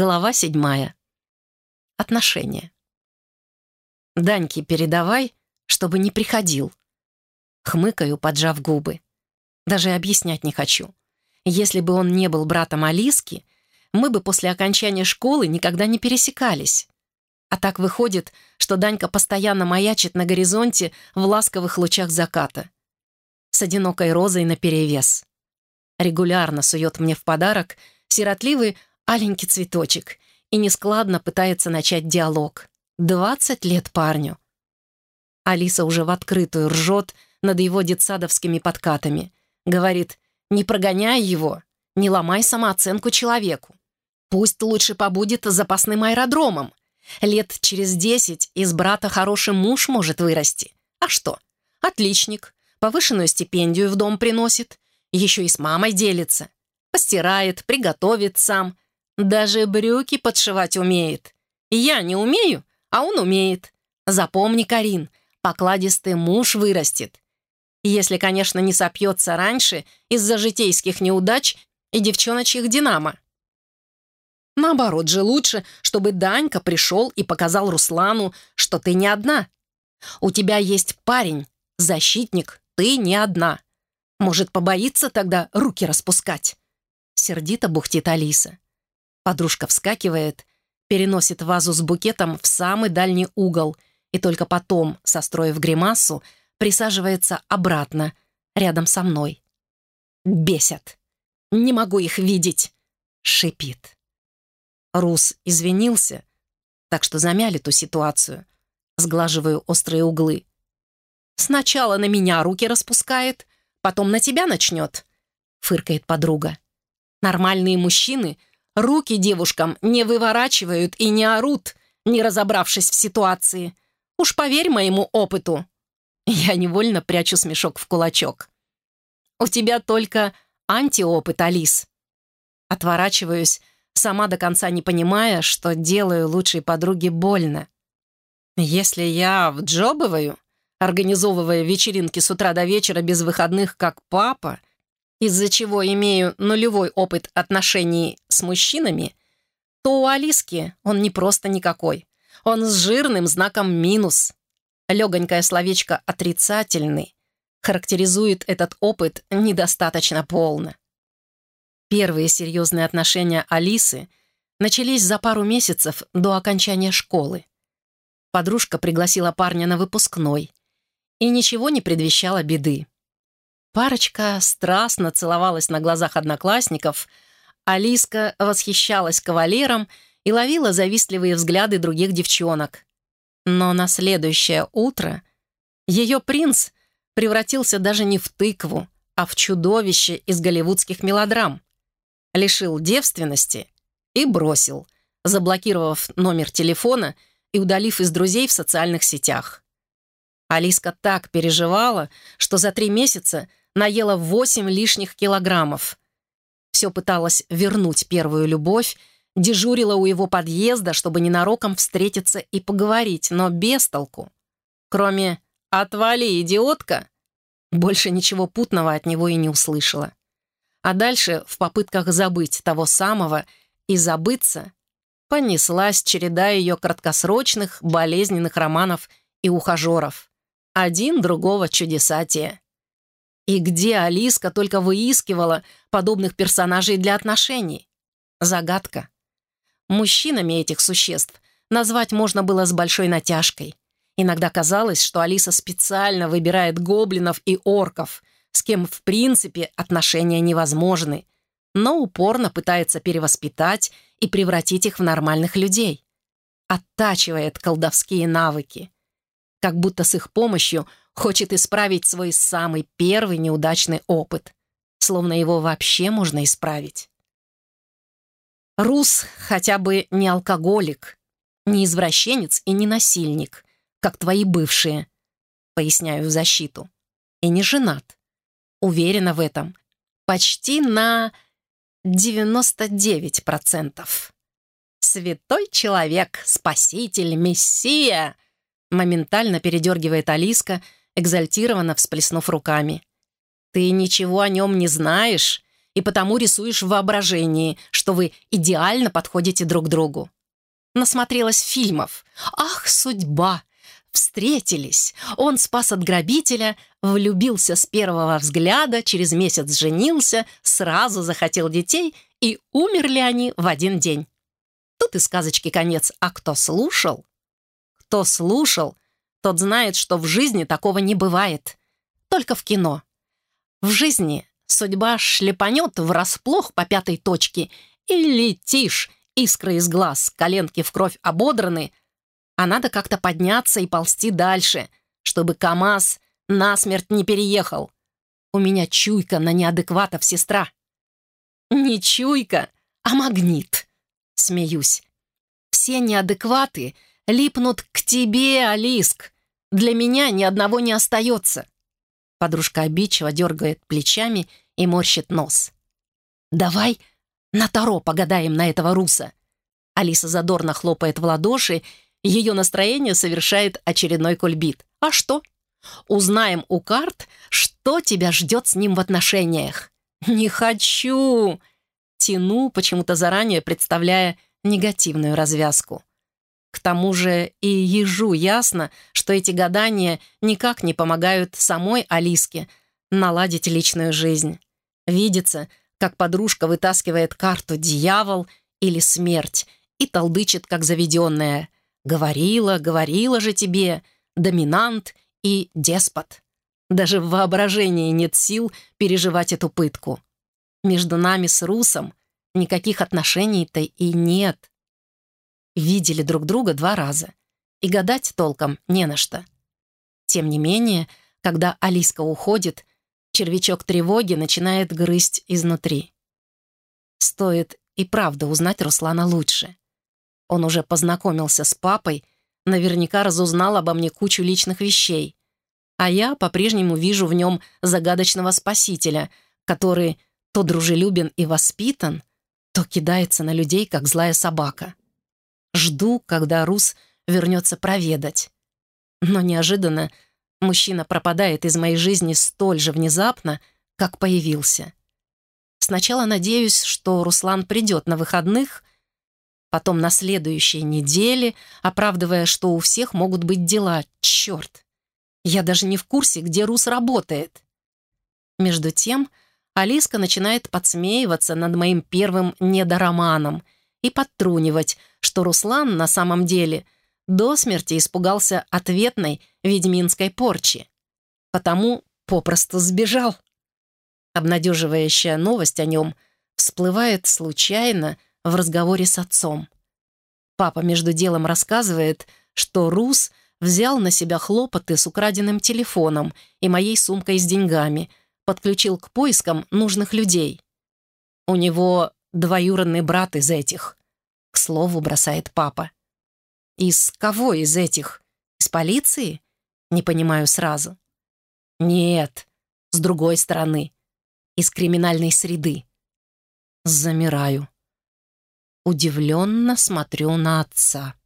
Глава седьмая. Отношения. «Даньке передавай, чтобы не приходил». Хмыкаю, поджав губы. Даже объяснять не хочу. Если бы он не был братом Алиски, мы бы после окончания школы никогда не пересекались. А так выходит, что Данька постоянно маячит на горизонте в ласковых лучах заката. С одинокой розой наперевес. Регулярно сует мне в подарок сиротливый аленький цветочек и нескладно пытается начать диалог. Двадцать лет парню. Алиса уже в открытую ржет над его детсадовскими подкатами. Говорит, не прогоняй его, не ломай самооценку человеку. Пусть лучше побудет запасным аэродромом. Лет через десять из брата хороший муж может вырасти. А что? Отличник. Повышенную стипендию в дом приносит. Еще и с мамой делится. Постирает, приготовит сам. Даже брюки подшивать умеет. Я не умею, а он умеет. Запомни, Карин, покладистый муж вырастет. Если, конечно, не сопьется раньше из-за житейских неудач и девчоночьих «Динамо». Наоборот же лучше, чтобы Данька пришел и показал Руслану, что ты не одна. У тебя есть парень, защитник, ты не одна. Может, побоится тогда руки распускать?» Сердито бухтит Алиса. Подружка вскакивает, переносит вазу с букетом в самый дальний угол и только потом, состроив гримасу, присаживается обратно, рядом со мной. «Бесят! Не могу их видеть!» — шипит. Рус извинился, так что замяли ту ситуацию. Сглаживаю острые углы. «Сначала на меня руки распускает, потом на тебя начнет», — фыркает подруга. «Нормальные мужчины руки девушкам не выворачивают и не орут, не разобравшись в ситуации. Уж поверь моему опыту». Я невольно прячу смешок в кулачок. «У тебя только антиопыт, Алис». Отворачиваюсь, сама до конца не понимая, что делаю лучшей подруге больно. Если я вджобываю, организовывая вечеринки с утра до вечера без выходных, как папа, из-за чего имею нулевой опыт отношений с мужчинами, то у Алиски он не просто никакой. Он с жирным знаком минус. Легонькое словечко «отрицательный» характеризует этот опыт недостаточно полно. Первые серьезные отношения Алисы начались за пару месяцев до окончания школы. Подружка пригласила парня на выпускной, и ничего не предвещало беды. Парочка страстно целовалась на глазах одноклассников, Алиска восхищалась кавалером и ловила завистливые взгляды других девчонок. Но на следующее утро ее принц превратился даже не в тыкву, а в чудовище из голливудских мелодрам лишил девственности и бросил, заблокировав номер телефона и удалив из друзей в социальных сетях. Алиска так переживала, что за три месяца наела 8 лишних килограммов. Все пыталась вернуть первую любовь, дежурила у его подъезда, чтобы ненароком встретиться и поговорить, но без толку. Кроме «отвали, идиотка», больше ничего путного от него и не услышала. А дальше, в попытках забыть того самого и забыться, понеслась череда ее краткосрочных, болезненных романов и ухажеров. Один другого чудесатия. И где Алиска только выискивала подобных персонажей для отношений? Загадка. Мужчинами этих существ назвать можно было с большой натяжкой. Иногда казалось, что Алиса специально выбирает гоблинов и орков, с кем в принципе отношения невозможны, но упорно пытается перевоспитать и превратить их в нормальных людей. Оттачивает колдовские навыки. Как будто с их помощью хочет исправить свой самый первый неудачный опыт. Словно его вообще можно исправить. Рус хотя бы не алкоголик, не извращенец и не насильник, как твои бывшие, поясняю в защиту, и не женат. Уверена в этом. Почти на 99%. «Святой человек, спаситель, мессия!» Моментально передергивает Алиска, экзальтированно всплеснув руками. «Ты ничего о нем не знаешь и потому рисуешь в воображении, что вы идеально подходите друг другу. Насмотрелась фильмов. Ах, судьба! Встретились. Он спас от грабителя, влюбился с первого взгляда, через месяц женился, сразу захотел детей, и умерли они в один день. Тут и сказочки конец. А кто слушал? Кто слушал, тот знает, что в жизни такого не бывает. Только в кино. В жизни судьба шлепанет врасплох по пятой точке, и летишь, искры из глаз, коленки в кровь ободраны, а надо как-то подняться и ползти дальше, чтобы КамАЗ насмерть не переехал. У меня чуйка на неадекватов, сестра. Не чуйка, а магнит. Смеюсь. Все неадекваты липнут к тебе, Алиск. Для меня ни одного не остается. Подружка обидчиво дергает плечами и морщит нос. «Давай на Таро погадаем на этого руса». Алиса задорно хлопает в ладоши, ее настроение совершает очередной кульбит. «А что? Узнаем у карт, что тебя ждет с ним в отношениях». «Не хочу!» Тяну, почему-то заранее представляя негативную развязку. К тому же и ежу ясно, что эти гадания никак не помогают самой Алиске наладить личную жизнь. Видится, как подружка вытаскивает карту «Дьявол» или «Смерть» и толдычит, как заведенная. «Говорила, говорила же тебе, доминант и деспот». Даже в воображении нет сил переживать эту пытку. Между нами с Русом никаких отношений-то и нет видели друг друга два раза, и гадать толком не на что. Тем не менее, когда Алиска уходит, червячок тревоги начинает грызть изнутри. Стоит и правда узнать Руслана лучше. Он уже познакомился с папой, наверняка разузнал обо мне кучу личных вещей, а я по-прежнему вижу в нем загадочного спасителя, который то дружелюбен и воспитан, то кидается на людей, как злая собака. Жду, когда Рус вернется проведать. Но неожиданно мужчина пропадает из моей жизни столь же внезапно, как появился. Сначала надеюсь, что Руслан придет на выходных, потом на следующей неделе, оправдывая, что у всех могут быть дела. Черт! Я даже не в курсе, где Рус работает. Между тем, Алиска начинает подсмеиваться над моим первым недороманом — и подтрунивать, что Руслан на самом деле до смерти испугался ответной ведьминской порчи. Потому попросту сбежал. Обнадеживающая новость о нем всплывает случайно в разговоре с отцом. Папа между делом рассказывает, что Рус взял на себя хлопоты с украденным телефоном и моей сумкой с деньгами, подключил к поискам нужных людей. У него двоюродный брат из этих. К слову, бросает папа. Из кого из этих? Из полиции? Не понимаю сразу. Нет, с другой стороны. Из криминальной среды. Замираю. Удивленно смотрю на отца.